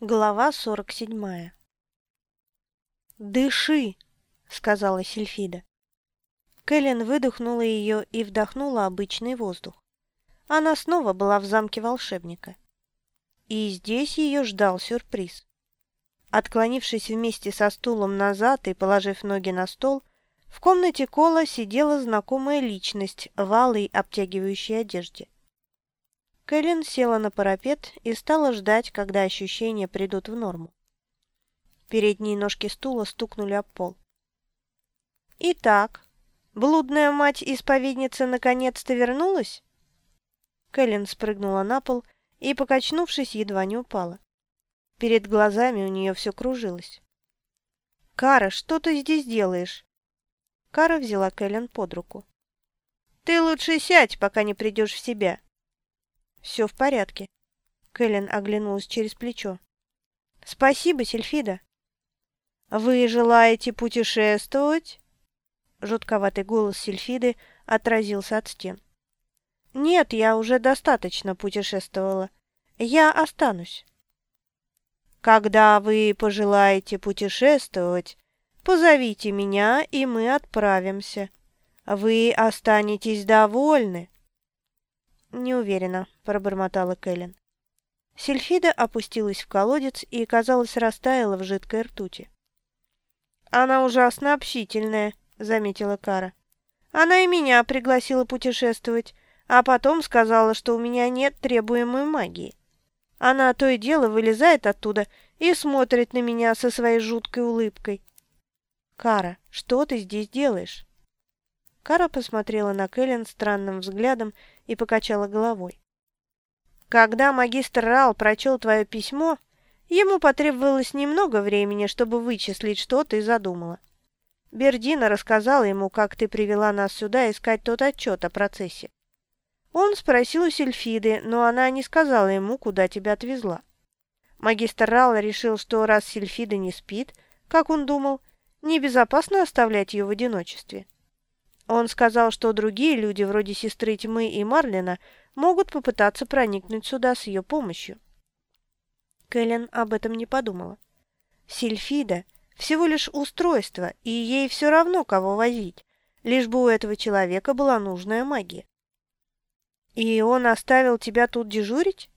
Глава сорок седьмая. «Дыши!» — сказала Сильфида. Кэлен выдохнула ее и вдохнула обычный воздух. Она снова была в замке волшебника. И здесь ее ждал сюрприз. Отклонившись вместе со стулом назад и положив ноги на стол, в комнате Кола сидела знакомая личность в алой обтягивающей одежде. Кэлен села на парапет и стала ждать, когда ощущения придут в норму. Передние ножки стула стукнули об пол. «Итак, блудная мать-исповедница наконец-то вернулась?» Кэлен спрыгнула на пол и, покачнувшись, едва не упала. Перед глазами у нее все кружилось. «Кара, что ты здесь делаешь?» Кара взяла Кэлен под руку. «Ты лучше сядь, пока не придешь в себя. «Все в порядке». Кэлен оглянулась через плечо. «Спасибо, Сильфида». «Вы желаете путешествовать?» Жутковатый голос Сильфиды отразился от стен. «Нет, я уже достаточно путешествовала. Я останусь». «Когда вы пожелаете путешествовать, позовите меня, и мы отправимся. Вы останетесь довольны». «Не уверена», — пробормотала Кэлен. Сильфида опустилась в колодец и, казалось, растаяла в жидкой ртути. «Она ужасно общительная», — заметила Кара. «Она и меня пригласила путешествовать, а потом сказала, что у меня нет требуемой магии. Она то и дело вылезает оттуда и смотрит на меня со своей жуткой улыбкой. «Кара, что ты здесь делаешь?» Кара посмотрела на Кэлен странным взглядом и покачала головой. Когда магистр Рал прочел твое письмо, ему потребовалось немного времени, чтобы вычислить, что ты задумала. Бердина рассказала ему, как ты привела нас сюда искать тот отчет о процессе. Он спросил у Сильфиды, но она не сказала ему, куда тебя отвезла. Магистр Рал решил, что раз Сильфида не спит, как он думал, небезопасно оставлять ее в одиночестве. Он сказал, что другие люди, вроде сестры Тьмы и Марлина, могут попытаться проникнуть сюда с ее помощью. Кэлен об этом не подумала. Сильфида – всего лишь устройство, и ей все равно, кого возить, лишь бы у этого человека была нужная магия. «И он оставил тебя тут дежурить?»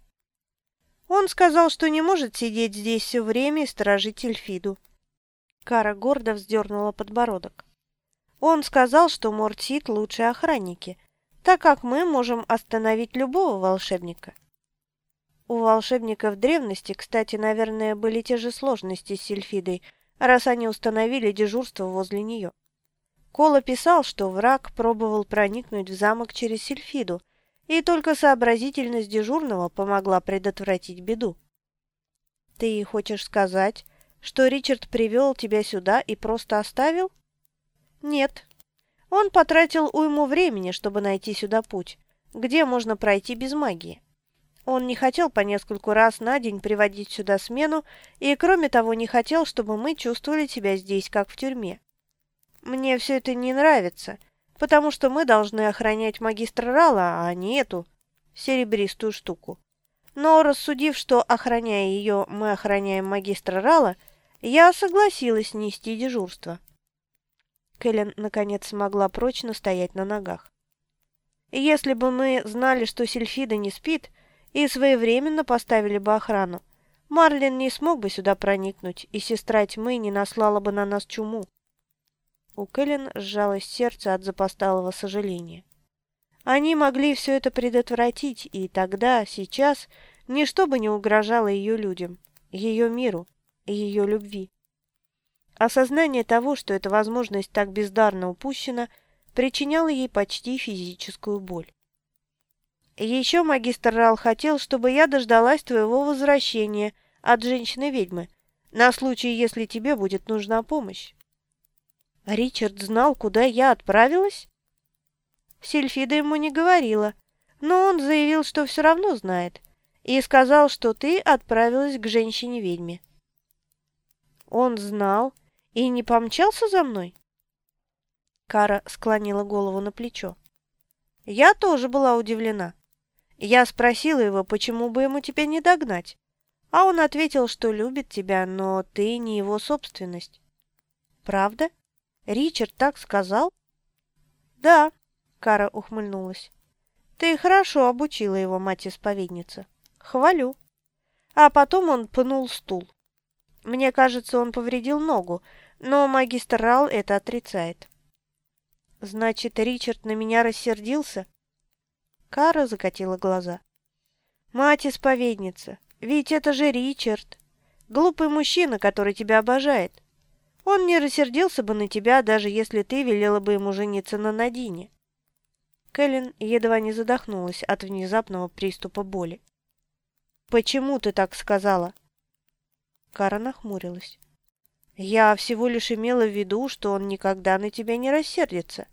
Он сказал, что не может сидеть здесь все время и сторожить Эльфиду. Кара гордо вздернула подбородок. Он сказал, что Мортит лучшие охранники, так как мы можем остановить любого волшебника. У волшебников древности, кстати, наверное, были те же сложности с Сильфидой, раз они установили дежурство возле нее. Кола писал, что враг пробовал проникнуть в замок через Сильфиду, и только сообразительность дежурного помогла предотвратить беду. «Ты хочешь сказать, что Ричард привел тебя сюда и просто оставил?» Нет. Он потратил уйму времени, чтобы найти сюда путь, где можно пройти без магии. Он не хотел по нескольку раз на день приводить сюда смену, и, кроме того, не хотел, чтобы мы чувствовали себя здесь, как в тюрьме. Мне все это не нравится, потому что мы должны охранять магистра Рала, а не эту серебристую штуку. Но, рассудив, что, охраняя ее, мы охраняем магистра Рала, я согласилась нести дежурство. Кэлен наконец смогла прочно стоять на ногах. «Если бы мы знали, что Сильфида не спит, и своевременно поставили бы охрану, Марлин не смог бы сюда проникнуть, и сестра тьмы не наслала бы на нас чуму». У Кэлен сжалось сердце от запосталого сожаления. Они могли все это предотвратить, и тогда, сейчас, ничто бы не угрожало ее людям, ее миру, ее любви. Осознание того, что эта возможность так бездарно упущена, причиняло ей почти физическую боль. Еще магистр Рал хотел, чтобы я дождалась твоего возвращения от женщины-ведьмы, на случай, если тебе будет нужна помощь. Ричард знал, куда я отправилась? Сильфида ему не говорила, но он заявил, что все равно знает, и сказал, что ты отправилась к женщине-ведьме. Он знал, и не помчался за мной?» Кара склонила голову на плечо. Я тоже была удивлена. Я спросила его, почему бы ему тебя не догнать. А он ответил, что любит тебя, но ты не его собственность. Правда? Ричард так сказал? Да, Кара ухмыльнулась. Ты хорошо обучила его, мать-исповедница. Хвалю. А потом он пнул стул. Мне кажется, он повредил ногу, но магистр Рал это отрицает. Значит, Ричард на меня рассердился? Кара закатила глаза. Мать-исповедница, ведь это же Ричард. Глупый мужчина, который тебя обожает. Он не рассердился бы на тебя, даже если ты велела бы ему жениться на Надине. Кэлен едва не задохнулась от внезапного приступа боли. «Почему ты так сказала?» Кара нахмурилась. «Я всего лишь имела в виду, что он никогда на тебя не рассердится».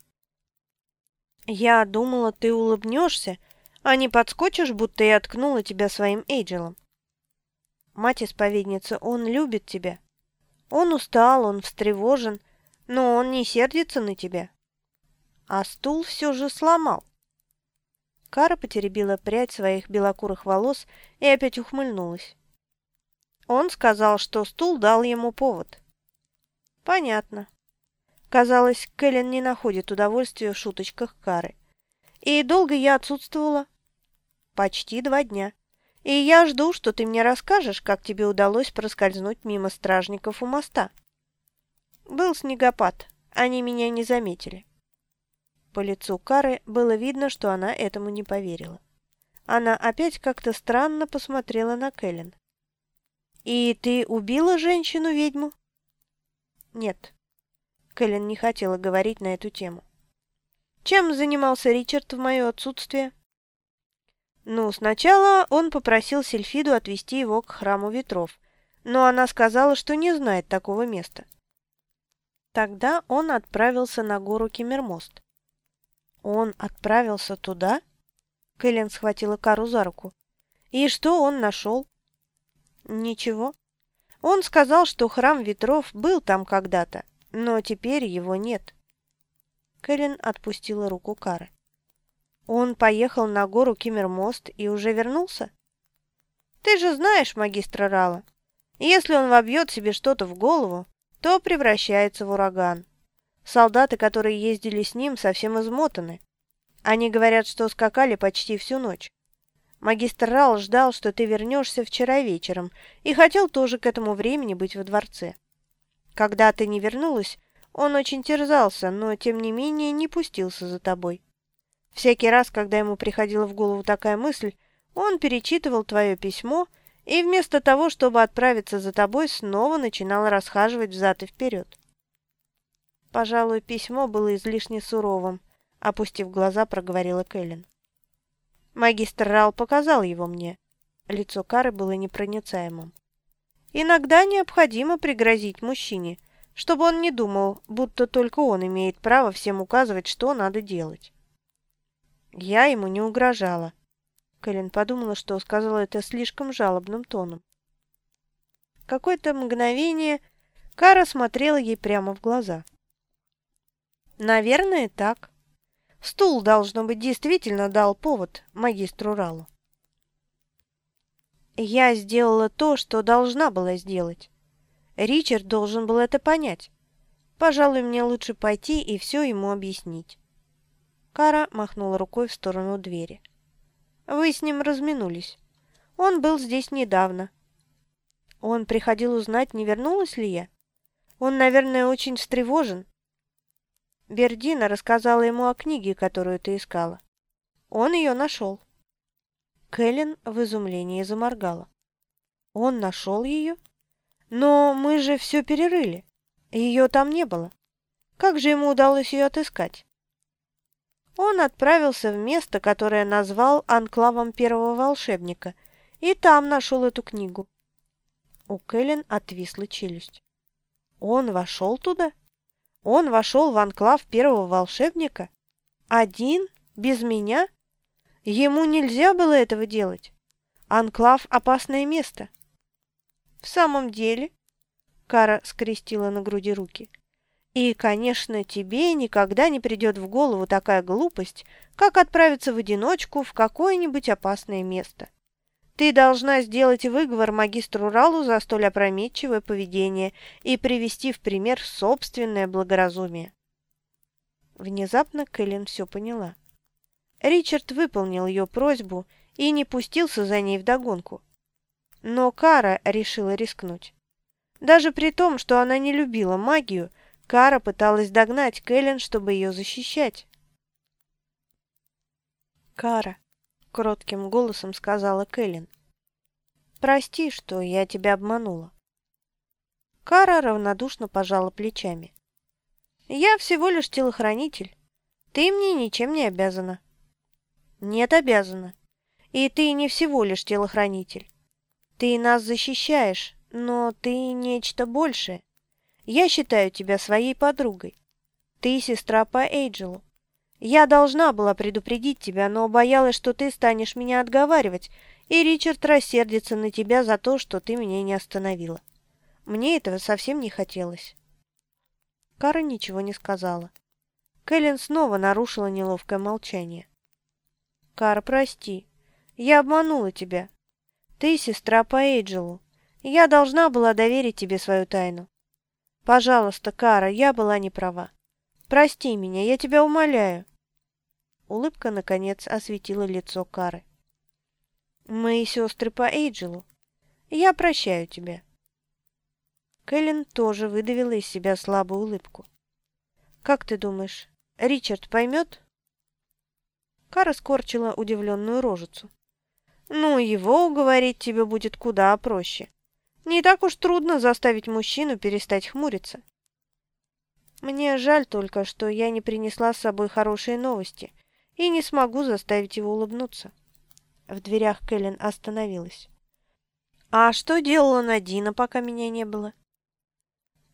«Я думала, ты улыбнешься, а не подскочишь, будто я откнула тебя своим Эйджелом. Мать-исповедница, он любит тебя. Он устал, он встревожен, но он не сердится на тебя а стул все же сломал. Кара потеребила прядь своих белокурых волос и опять ухмыльнулась. Он сказал, что стул дал ему повод. Понятно. Казалось, Кэлен не находит удовольствия в шуточках Кары. И долго я отсутствовала? Почти два дня. И я жду, что ты мне расскажешь, как тебе удалось проскользнуть мимо стражников у моста. Был снегопад, они меня не заметили. По лицу Кары было видно, что она этому не поверила. Она опять как-то странно посмотрела на Кэлен. «И ты убила женщину-ведьму?» «Нет». Кэлен не хотела говорить на эту тему. «Чем занимался Ричард в мое отсутствие?» «Ну, сначала он попросил Сельфиду отвезти его к храму ветров, но она сказала, что не знает такого места. Тогда он отправился на гору Кемермост. «Он отправился туда?» Кэлен схватила Кару за руку. «И что он нашел?» «Ничего. Он сказал, что храм ветров был там когда-то, но теперь его нет». Кэлен отпустила руку Кары. «Он поехал на гору Киммермост и уже вернулся?» «Ты же знаешь магистра Рала. Если он вобьет себе что-то в голову, то превращается в ураган. Солдаты, которые ездили с ним, совсем измотаны. Они говорят, что скакали почти всю ночь. Магистр Рал ждал, что ты вернешься вчера вечером, и хотел тоже к этому времени быть во дворце. Когда ты не вернулась, он очень терзался, но, тем не менее, не пустился за тобой. Всякий раз, когда ему приходила в голову такая мысль, он перечитывал твое письмо и вместо того, чтобы отправиться за тобой, снова начинал расхаживать взад и вперед. Пожалуй, письмо было излишне суровым, опустив глаза, проговорила Кэлен. Магистр Рал показал его мне. Лицо Кары было непроницаемым. Иногда необходимо пригрозить мужчине, чтобы он не думал, будто только он имеет право всем указывать, что надо делать. Я ему не угрожала. Кэлен подумала, что сказала это слишком жалобным тоном. Какое-то мгновение Кара смотрела ей прямо в глаза. Наверное, так. Стул, должно быть, действительно дал повод магистру Ралу. Я сделала то, что должна была сделать. Ричард должен был это понять. Пожалуй, мне лучше пойти и все ему объяснить. Кара махнула рукой в сторону двери. Вы с ним разминулись. Он был здесь недавно. Он приходил узнать, не вернулась ли я. Он, наверное, очень встревожен. Бердина рассказала ему о книге, которую ты искала. Он ее нашел. Кэлен в изумлении заморгала. Он нашел ее? Но мы же все перерыли. Ее там не было. Как же ему удалось ее отыскать? Он отправился в место, которое назвал анклавом первого волшебника, и там нашел эту книгу. У Кэлен отвисла челюсть. Он вошел туда? — он вошел в анклав первого волшебника? Один? Без меня? Ему нельзя было этого делать. Анклав – опасное место. В самом деле, Кара скрестила на груди руки. И, конечно, тебе никогда не придет в голову такая глупость, как отправиться в одиночку в какое-нибудь опасное место. Ты должна сделать выговор магистру Ралу за столь опрометчивое поведение и привести в пример собственное благоразумие. Внезапно Кэлен все поняла. Ричард выполнил ее просьбу и не пустился за ней вдогонку. Но Кара решила рискнуть. Даже при том, что она не любила магию, Кара пыталась догнать Кэлен, чтобы ее защищать. «Кара», — кротким голосом сказала Кэлен, — «прости, что я тебя обманула». Кара равнодушно пожала плечами. «Я всего лишь телохранитель. Ты мне ничем не обязана». «Нет, обязана. И ты не всего лишь телохранитель. Ты нас защищаешь, но ты нечто большее. Я считаю тебя своей подругой. Ты сестра по Эйджелу. Я должна была предупредить тебя, но боялась, что ты станешь меня отговаривать, и Ричард рассердится на тебя за то, что ты меня не остановила. Мне этого совсем не хотелось». Кара ничего не сказала. Кэлен снова нарушила неловкое молчание. «Кара, прости. Я обманула тебя. Ты сестра по Эйджелу. Я должна была доверить тебе свою тайну. Пожалуйста, Кара, я была не права. Прости меня, я тебя умоляю». Улыбка, наконец, осветила лицо Кары. «Мы сестры по Эйджелу. Я прощаю тебя». Кэлен тоже выдавила из себя слабую улыбку. «Как ты думаешь, Ричард поймет?» Кара скорчила удивленную рожицу. «Ну, его уговорить тебе будет куда проще. Не так уж трудно заставить мужчину перестать хмуриться. Мне жаль только, что я не принесла с собой хорошие новости и не смогу заставить его улыбнуться». В дверях Кэлен остановилась. «А что делала Надина, пока меня не было?»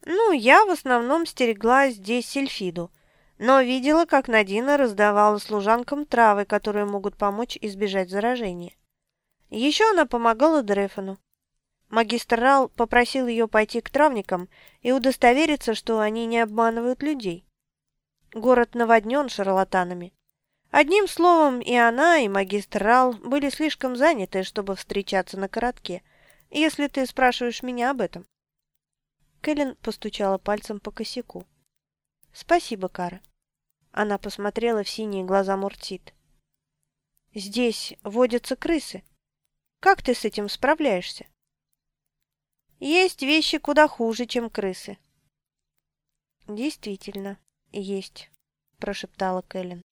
Ну, я в основном стерегла здесь сельфиду, но видела, как Надина раздавала служанкам травы, которые могут помочь избежать заражения. Еще она помогала Дрефону. Магистр Рал попросил ее пойти к травникам и удостовериться, что они не обманывают людей. Город наводнен шарлатанами. Одним словом, и она, и магистр Рал были слишком заняты, чтобы встречаться на коротке, если ты спрашиваешь меня об этом. Кэлен постучала пальцем по косяку. «Спасибо, Кара». Она посмотрела в синие глаза Муртит. «Здесь водятся крысы. Как ты с этим справляешься?» «Есть вещи куда хуже, чем крысы». «Действительно, есть», – прошептала Кэлен.